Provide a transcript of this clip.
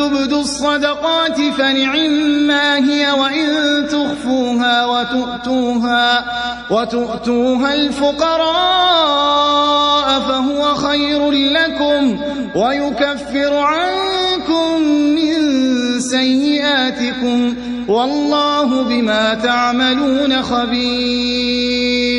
تبدوا الصدقات فنعما هي وإن تخفوها وتؤتوها, وتؤتوها الفقراء فهو خير لكم ويكفر عنكم من سيئاتكم والله بما تعملون خبير